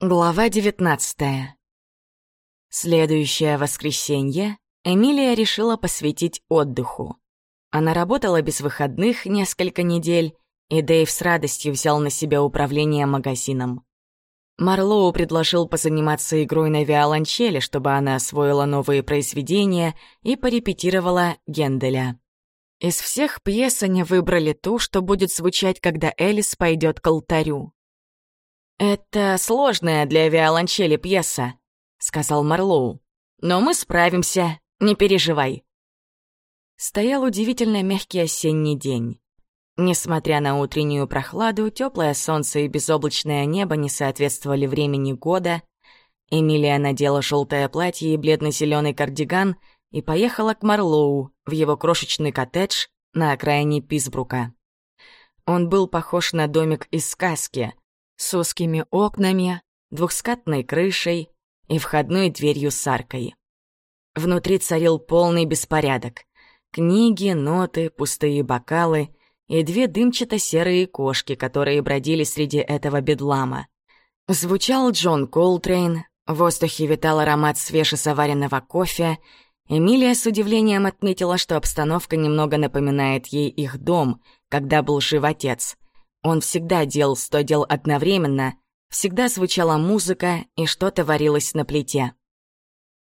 Глава 19 Следующее воскресенье Эмилия решила посвятить отдыху. Она работала без выходных несколько недель, и Дэйв с радостью взял на себя управление магазином. Марлоу предложил позаниматься игрой на виолончели, чтобы она освоила новые произведения и порепетировала Генделя. Из всех пьес они выбрали ту, что будет звучать, когда Элис пойдет к алтарю. «Это сложная для виолончели пьеса», — сказал Марлоу. «Но мы справимся, не переживай». Стоял удивительно мягкий осенний день. Несмотря на утреннюю прохладу, теплое солнце и безоблачное небо не соответствовали времени года. Эмилия надела желтое платье и бледно-зеленый кардиган и поехала к Марлоу в его крошечный коттедж на окраине Писбрука. Он был похож на домик из сказки — с узкими окнами, двухскатной крышей и входной дверью с аркой. Внутри царил полный беспорядок. Книги, ноты, пустые бокалы и две дымчато-серые кошки, которые бродили среди этого бедлама. Звучал Джон Колтрейн, в воздухе витал аромат свежесоваренного кофе. Эмилия с удивлением отметила, что обстановка немного напоминает ей их дом, когда был жив отец — он всегда делал сто дел одновременно, всегда звучала музыка и что-то варилось на плите.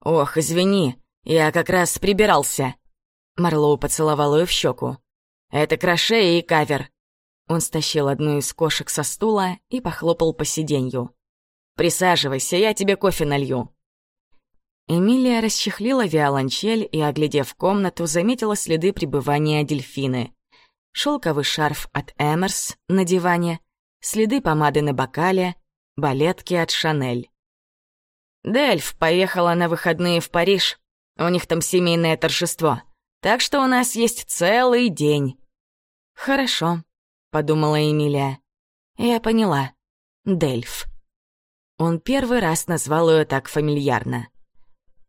«Ох, извини, я как раз прибирался». Марлоу поцеловал ее в щеку. «Это кроше и кавер». Он стащил одну из кошек со стула и похлопал по сиденью. «Присаживайся, я тебе кофе налью». Эмилия расчехлила виолончель и, оглядев комнату, заметила следы пребывания дельфины шелковый шарф от Эмерс на диване, следы помады на бокале, балетки от Шанель. Дельф поехала на выходные в Париж. У них там семейное торжество. Так что у нас есть целый день. Хорошо, подумала Эмилия. Я поняла. Дельф. Он первый раз назвал ее так фамильярно.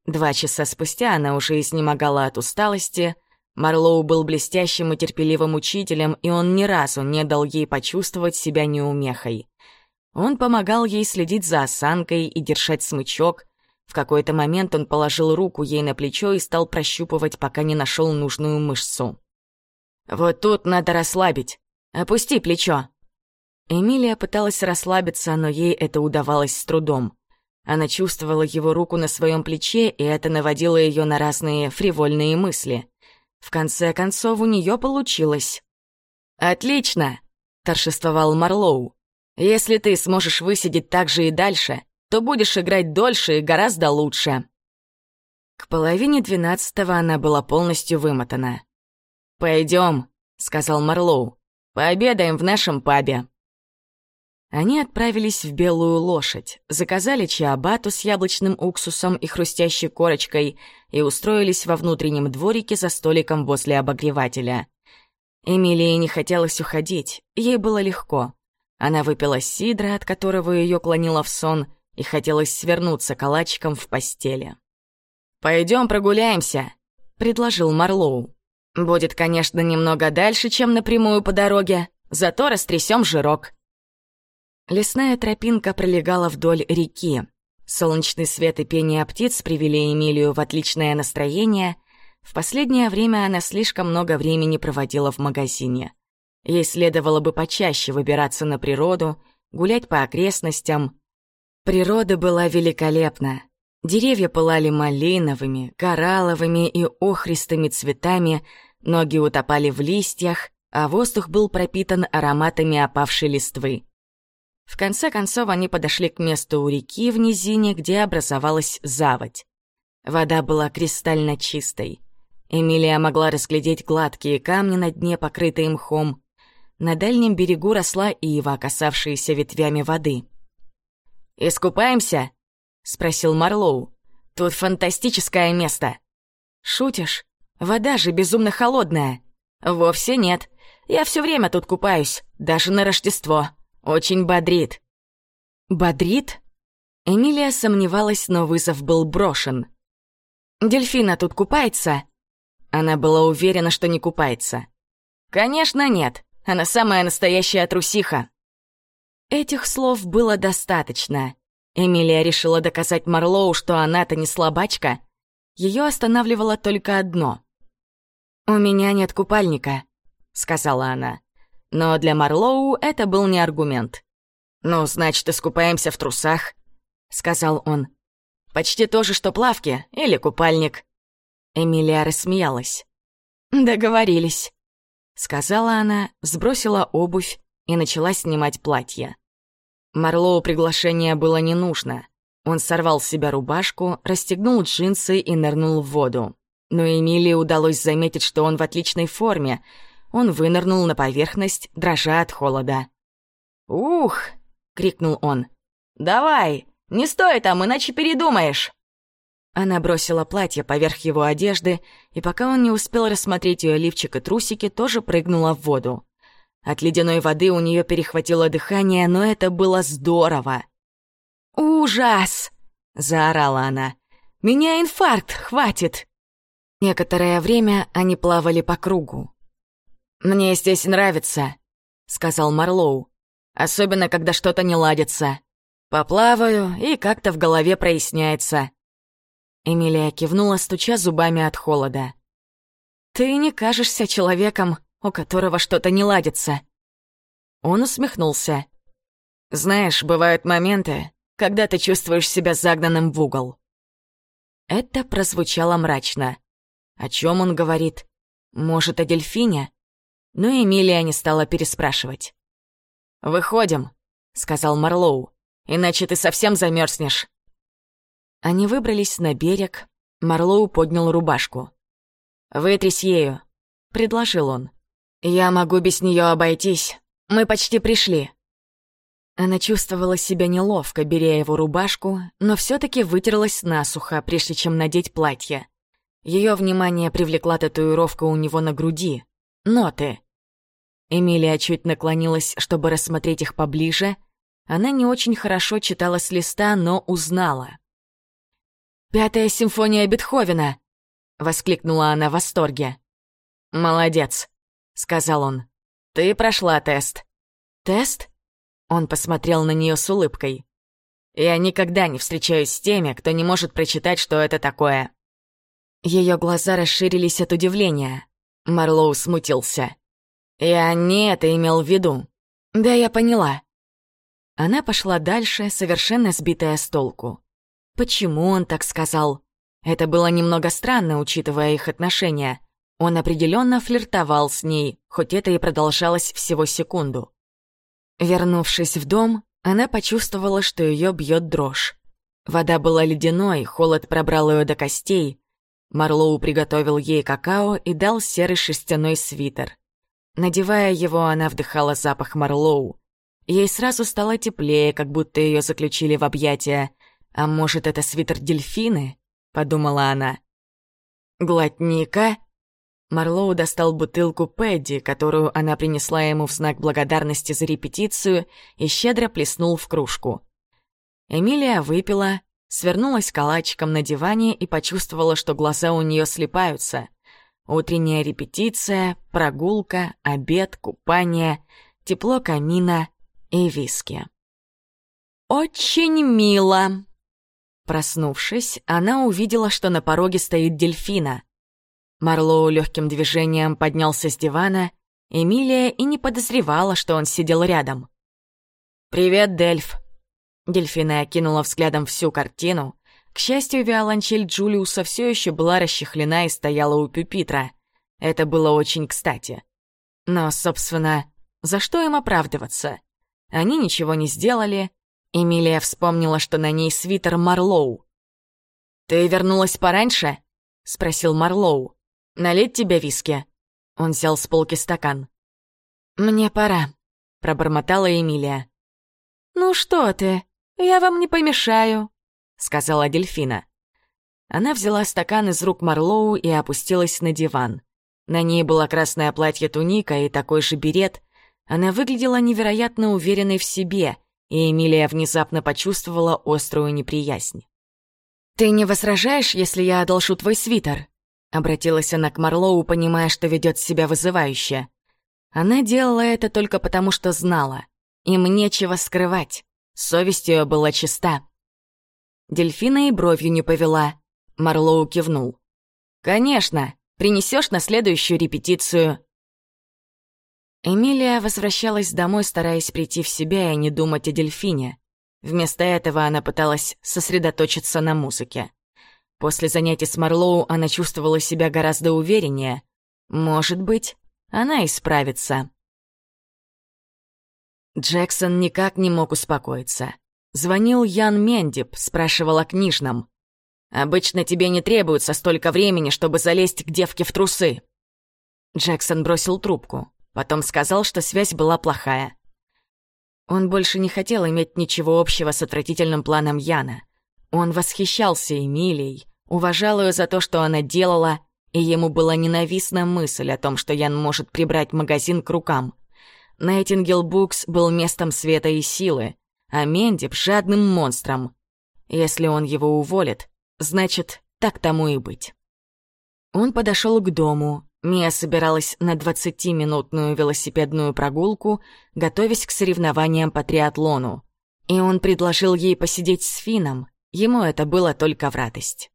Два часа спустя она уже изнемогала от усталости, Марлоу был блестящим и терпеливым учителем, и он ни разу не дал ей почувствовать себя неумехой. Он помогал ей следить за осанкой и держать смычок. В какой-то момент он положил руку ей на плечо и стал прощупывать, пока не нашел нужную мышцу. «Вот тут надо расслабить. Опусти плечо». Эмилия пыталась расслабиться, но ей это удавалось с трудом. Она чувствовала его руку на своем плече, и это наводило ее на разные фривольные мысли — в конце концов, у нее получилось. «Отлично!» — торжествовал Марлоу. «Если ты сможешь высидеть так же и дальше, то будешь играть дольше и гораздо лучше». К половине двенадцатого она была полностью вымотана. «Пойдем», — сказал Марлоу. «Пообедаем в нашем пабе». Они отправились в «Белую лошадь», заказали чиабату с яблочным уксусом и хрустящей корочкой и устроились во внутреннем дворике за столиком возле обогревателя. Эмилии не хотелось уходить, ей было легко. Она выпила сидра, от которого ее клонило в сон, и хотелось свернуться калачиком в постели. «Пойдем прогуляемся», — предложил Марлоу. «Будет, конечно, немного дальше, чем напрямую по дороге, зато растрясем жирок». Лесная тропинка пролегала вдоль реки. Солнечный свет и пение птиц привели Эмилию в отличное настроение. В последнее время она слишком много времени проводила в магазине. Ей следовало бы почаще выбираться на природу, гулять по окрестностям. Природа была великолепна. Деревья пылали малиновыми, коралловыми и охристыми цветами, ноги утопали в листьях, а воздух был пропитан ароматами опавшей листвы. В конце концов они подошли к месту у реки в низине, где образовалась заводь. Вода была кристально чистой. Эмилия могла разглядеть гладкие камни на дне, покрытые мхом. На дальнем берегу росла ива, касавшаяся ветвями воды. «Искупаемся?» — спросил Марлоу. «Тут фантастическое место». «Шутишь? Вода же безумно холодная». «Вовсе нет. Я все время тут купаюсь, даже на Рождество». Очень бодрит». «Бодрит?» Эмилия сомневалась, но вызов был брошен. «Дельфина тут купается?» Она была уверена, что не купается. «Конечно нет. Она самая настоящая трусиха». Этих слов было достаточно. Эмилия решила доказать Марлоу, что она-то не слабачка. Ее останавливало только одно. «У меня нет купальника», — сказала она. Но для Марлоу это был не аргумент. «Ну, значит, искупаемся в трусах», — сказал он. «Почти то же, что плавки или купальник». Эмилия рассмеялась. «Договорились», — сказала она, сбросила обувь и начала снимать платье. Марлоу приглашение было не нужно. Он сорвал с себя рубашку, расстегнул джинсы и нырнул в воду. Но Эмилии удалось заметить, что он в отличной форме. Он вынырнул на поверхность, дрожа от холода. «Ух!» — крикнул он. «Давай! Не стой там, иначе передумаешь!» Она бросила платье поверх его одежды, и пока он не успел рассмотреть ее лифчик и трусики, тоже прыгнула в воду. От ледяной воды у нее перехватило дыхание, но это было здорово. «Ужас!» — заорала она. «Меня инфаркт, хватит!» Некоторое время они плавали по кругу. «Мне здесь нравится», — сказал Марлоу. «Особенно, когда что-то не ладится. Поплаваю, и как-то в голове проясняется». Эмилия кивнула, стуча зубами от холода. «Ты не кажешься человеком, у которого что-то не ладится». Он усмехнулся. «Знаешь, бывают моменты, когда ты чувствуешь себя загнанным в угол». Это прозвучало мрачно. О чем он говорит? Может, о дельфине? Но Эмилия не стала переспрашивать. «Выходим», — сказал Марлоу, — «иначе ты совсем замерзнешь». Они выбрались на берег. Марлоу поднял рубашку. «Вытрись ею», — предложил он. «Я могу без нее обойтись. Мы почти пришли». Она чувствовала себя неловко, беря его рубашку, но все таки вытерлась насухо, прежде чем надеть платье. Ее внимание привлекла татуировка у него на груди. Ноты. Эмилия чуть наклонилась, чтобы рассмотреть их поближе. Она не очень хорошо читала с листа, но узнала. «Пятая симфония Бетховена!» — воскликнула она в восторге. «Молодец», — сказал он. «Ты прошла тест». «Тест?» Он посмотрел на нее с улыбкой. «Я никогда не встречаюсь с теми, кто не может прочитать, что это такое». Ее глаза расширились от удивления. Марлоу смутился. «Я не это имел в виду». «Да, я поняла». Она пошла дальше, совершенно сбитая с толку. Почему он так сказал? Это было немного странно, учитывая их отношения. Он определенно флиртовал с ней, хоть это и продолжалось всего секунду. Вернувшись в дом, она почувствовала, что ее бьет дрожь. Вода была ледяной, холод пробрал ее до костей, Марлоу приготовил ей какао и дал серый шерстяной свитер. Надевая его, она вдыхала запах Марлоу. Ей сразу стало теплее, как будто ее заключили в объятия. «А может, это свитер дельфины?» — подумала она. «Глотника?» Марлоу достал бутылку Пэдди, которую она принесла ему в знак благодарности за репетицию, и щедро плеснул в кружку. Эмилия выпила, свернулась калачиком на диване и почувствовала, что глаза у нее слепаются. Утренняя репетиция, прогулка, обед, купание, тепло камина и виски. «Очень мило!» Проснувшись, она увидела, что на пороге стоит дельфина. Марлоу легким движением поднялся с дивана, Эмилия и не подозревала, что он сидел рядом. «Привет, Дельф!» Дельфина окинула взглядом всю картину. К счастью, виолончель Джулиуса все еще была расчехлена и стояла у пюпитра. Это было очень кстати. Но, собственно, за что им оправдываться? Они ничего не сделали. Эмилия вспомнила, что на ней свитер Марлоу. «Ты вернулась пораньше?» — спросил Марлоу. «Налить тебе виски?» Он взял с полки стакан. «Мне пора», — пробормотала Эмилия. «Ну что ты?» «Я вам не помешаю», — сказала дельфина. Она взяла стакан из рук Марлоу и опустилась на диван. На ней было красное платье-туника и такой же берет. Она выглядела невероятно уверенной в себе, и Эмилия внезапно почувствовала острую неприязнь. «Ты не возражаешь, если я одолжу твой свитер?» Обратилась она к Марлоу, понимая, что ведет себя вызывающе. Она делала это только потому, что знала. Им нечего скрывать. Совесть ее была чиста. Дельфина и бровью не повела. Марлоу кивнул. «Конечно, принесешь на следующую репетицию». Эмилия возвращалась домой, стараясь прийти в себя и не думать о дельфине. Вместо этого она пыталась сосредоточиться на музыке. После занятий с Марлоу она чувствовала себя гораздо увереннее. Может быть, она исправится. Джексон никак не мог успокоиться. Звонил Ян Мендип, спрашивал о книжном. «Обычно тебе не требуется столько времени, чтобы залезть к девке в трусы». Джексон бросил трубку, потом сказал, что связь была плохая. Он больше не хотел иметь ничего общего с отвратительным планом Яна. Он восхищался Эмилией, уважал ее за то, что она делала, и ему была ненавистна мысль о том, что Ян может прибрать магазин к рукам. Найтингел Букс был местом света и силы, а Мендип — жадным монстром. Если он его уволит, значит, так тому и быть. Он подошел к дому. Мия собиралась на 20-минутную велосипедную прогулку, готовясь к соревнованиям по триатлону. И он предложил ей посидеть с Фином. Ему это было только в радость.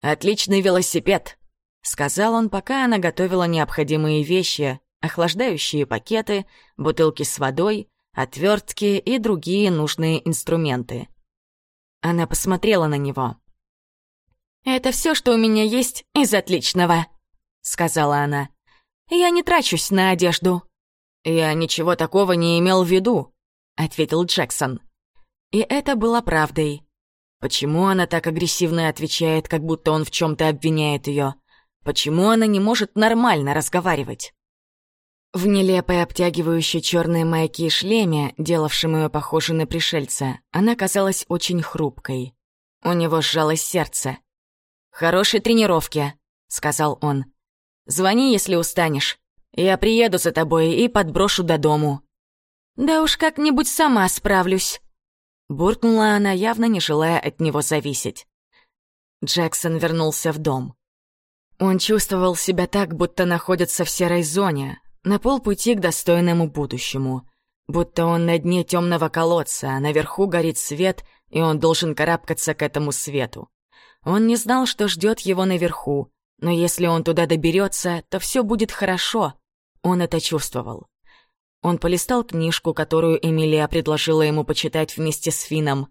«Отличный велосипед», — сказал он, пока она готовила необходимые вещи, охлаждающие пакеты, бутылки с водой, отвертки и другие нужные инструменты. Она посмотрела на него. «Это все, что у меня есть из отличного», — сказала она. «Я не трачусь на одежду». «Я ничего такого не имел в виду», — ответил Джексон. И это было правдой. Почему она так агрессивно отвечает, как будто он в чем-то обвиняет ее? Почему она не может нормально разговаривать? В нелепой обтягивающей черной майке и шлеме, делавшем ее похожей на пришельца, она казалась очень хрупкой. У него сжалось сердце. «Хорошей тренировки», — сказал он. «Звони, если устанешь. Я приеду за тобой и подброшу до дому». «Да уж как-нибудь сама справлюсь», — буркнула она, явно не желая от него зависеть. Джексон вернулся в дом. Он чувствовал себя так, будто находится в серой зоне, на полпути к достойному будущему. Будто он на дне темного колодца, а наверху горит свет, и он должен карабкаться к этому свету. Он не знал, что ждет его наверху, но если он туда доберется, то все будет хорошо. Он это чувствовал. Он полистал книжку, которую Эмилия предложила ему почитать вместе с Фином.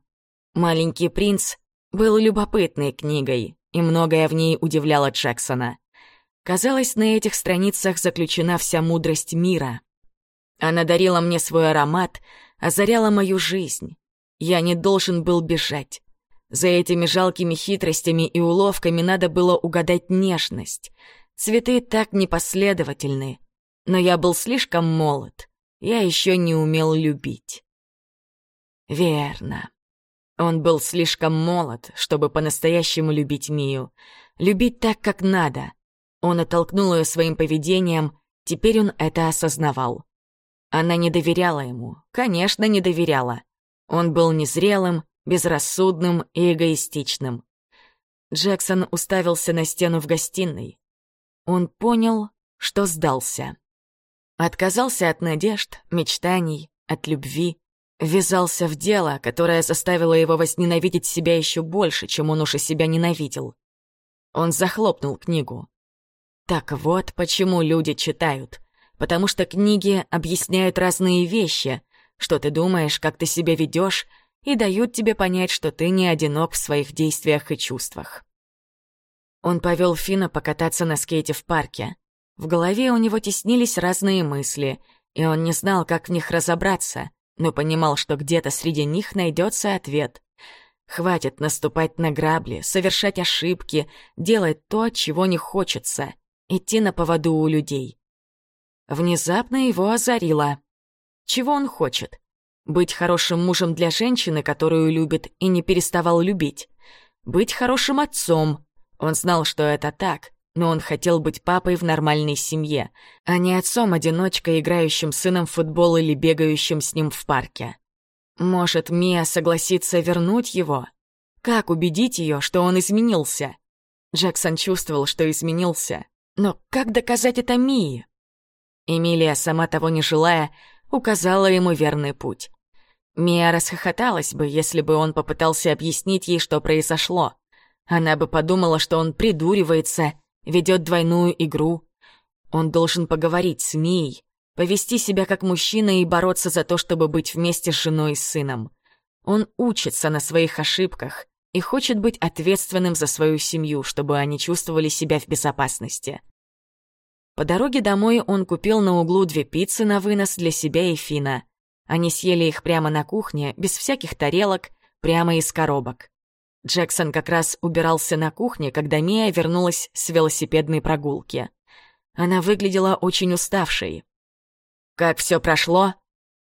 «Маленький принц» был любопытной книгой, и многое в ней удивляло Джексона. Казалось, на этих страницах заключена вся мудрость мира. Она дарила мне свой аромат, озаряла мою жизнь. Я не должен был бежать. За этими жалкими хитростями и уловками надо было угадать нежность. Цветы так непоследовательны. Но я был слишком молод. Я еще не умел любить. Верно. Он был слишком молод, чтобы по-настоящему любить Мию. Любить так, как надо — он оттолкнул ее своим поведением, теперь он это осознавал. Она не доверяла ему, конечно, не доверяла. Он был незрелым, безрассудным и эгоистичным. Джексон уставился на стену в гостиной. Он понял, что сдался. Отказался от надежд, мечтаний, от любви. Ввязался в дело, которое заставило его возненавидеть себя еще больше, чем он уже себя ненавидел. Он захлопнул книгу. Так вот, почему люди читают. Потому что книги объясняют разные вещи, что ты думаешь, как ты себя ведешь, и дают тебе понять, что ты не одинок в своих действиях и чувствах. Он повел Фина покататься на скейте в парке. В голове у него теснились разные мысли, и он не знал, как в них разобраться, но понимал, что где-то среди них найдется ответ. Хватит наступать на грабли, совершать ошибки, делать то, чего не хочется — идти на поводу у людей. Внезапно его озарило. Чего он хочет? Быть хорошим мужем для женщины, которую любит и не переставал любить. Быть хорошим отцом. Он знал, что это так, но он хотел быть папой в нормальной семье, а не отцом-одиночкой, играющим сыном в футбол или бегающим с ним в парке. Может, Мия согласится вернуть его? Как убедить ее, что он изменился? Джексон чувствовал, что изменился, но как доказать это Мии? Эмилия, сама того не желая, указала ему верный путь. Мия расхохоталась бы, если бы он попытался объяснить ей, что произошло. Она бы подумала, что он придуривается, ведет двойную игру. Он должен поговорить с Мией, повести себя как мужчина и бороться за то, чтобы быть вместе с женой и сыном. Он учится на своих ошибках и хочет быть ответственным за свою семью, чтобы они чувствовали себя в безопасности. По дороге домой он купил на углу две пиццы на вынос для себя и Фина. Они съели их прямо на кухне, без всяких тарелок, прямо из коробок. Джексон как раз убирался на кухне, когда Мия вернулась с велосипедной прогулки. Она выглядела очень уставшей. «Как все прошло?»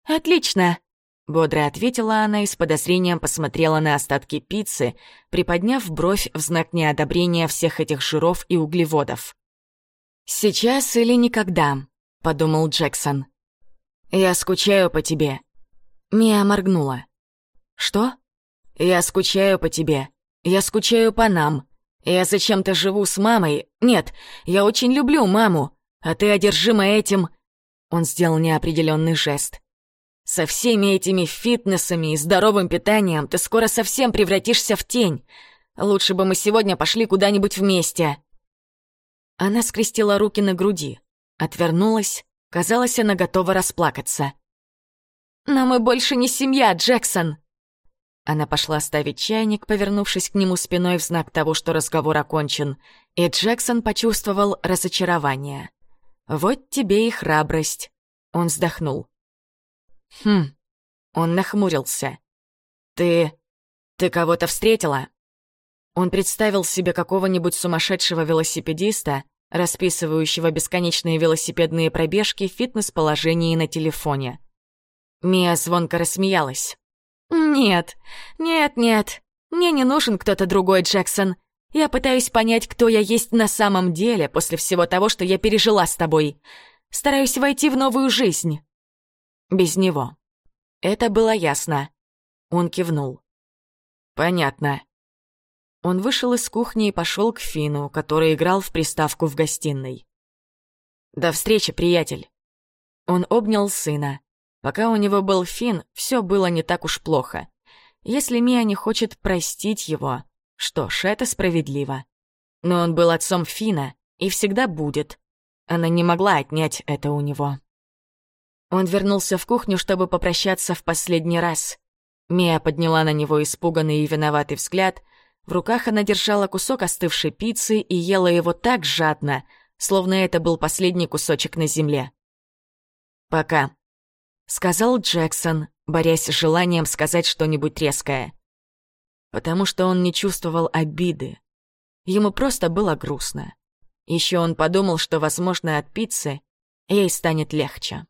«Отлично!» — бодро ответила она и с подозрением посмотрела на остатки пиццы, приподняв бровь в знак неодобрения всех этих жиров и углеводов. «Сейчас или никогда», — подумал Джексон. «Я скучаю по тебе». Мия моргнула. «Что?» «Я скучаю по тебе. Я скучаю по нам. Я зачем-то живу с мамой. Нет, я очень люблю маму. А ты одержима этим...» Он сделал неопределенный жест. «Со всеми этими фитнесами и здоровым питанием ты скоро совсем превратишься в тень. Лучше бы мы сегодня пошли куда-нибудь вместе». Она скрестила руки на груди, отвернулась, казалось, она готова расплакаться. «Но мы больше не семья, Джексон!» Она пошла ставить чайник, повернувшись к нему спиной в знак того, что разговор окончен, и Джексон почувствовал разочарование. «Вот тебе и храбрость!» Он вздохнул. «Хм...» Он нахмурился. «Ты... ты кого-то встретила?» Он представил себе какого-нибудь сумасшедшего велосипедиста, расписывающего бесконечные велосипедные пробежки в фитнес-положении на телефоне. Мия звонко рассмеялась. «Нет, нет, нет. Мне не нужен кто-то другой, Джексон. Я пытаюсь понять, кто я есть на самом деле после всего того, что я пережила с тобой. Стараюсь войти в новую жизнь». Без него. Это было ясно. Он кивнул. «Понятно». Он вышел из кухни и пошел к Фину, который играл в приставку в гостиной. «До встречи, приятель». Он обнял сына. Пока у него был Фин, все было не так уж плохо. Если Мия не хочет простить его, что ж, это справедливо. Но он был отцом Фина и всегда будет. Она не могла отнять это у него. Он вернулся в кухню, чтобы попрощаться в последний раз. Мия подняла на него испуганный и виноватый взгляд. В руках она держала кусок остывшей пиццы и ела его так жадно, словно это был последний кусочек на земле. «Пока», сказал Джексон, борясь с желанием сказать что-нибудь резкое. Потому что он не чувствовал обиды. Ему просто было грустно. Еще он подумал, что, возможно, от пиццы ей станет легче.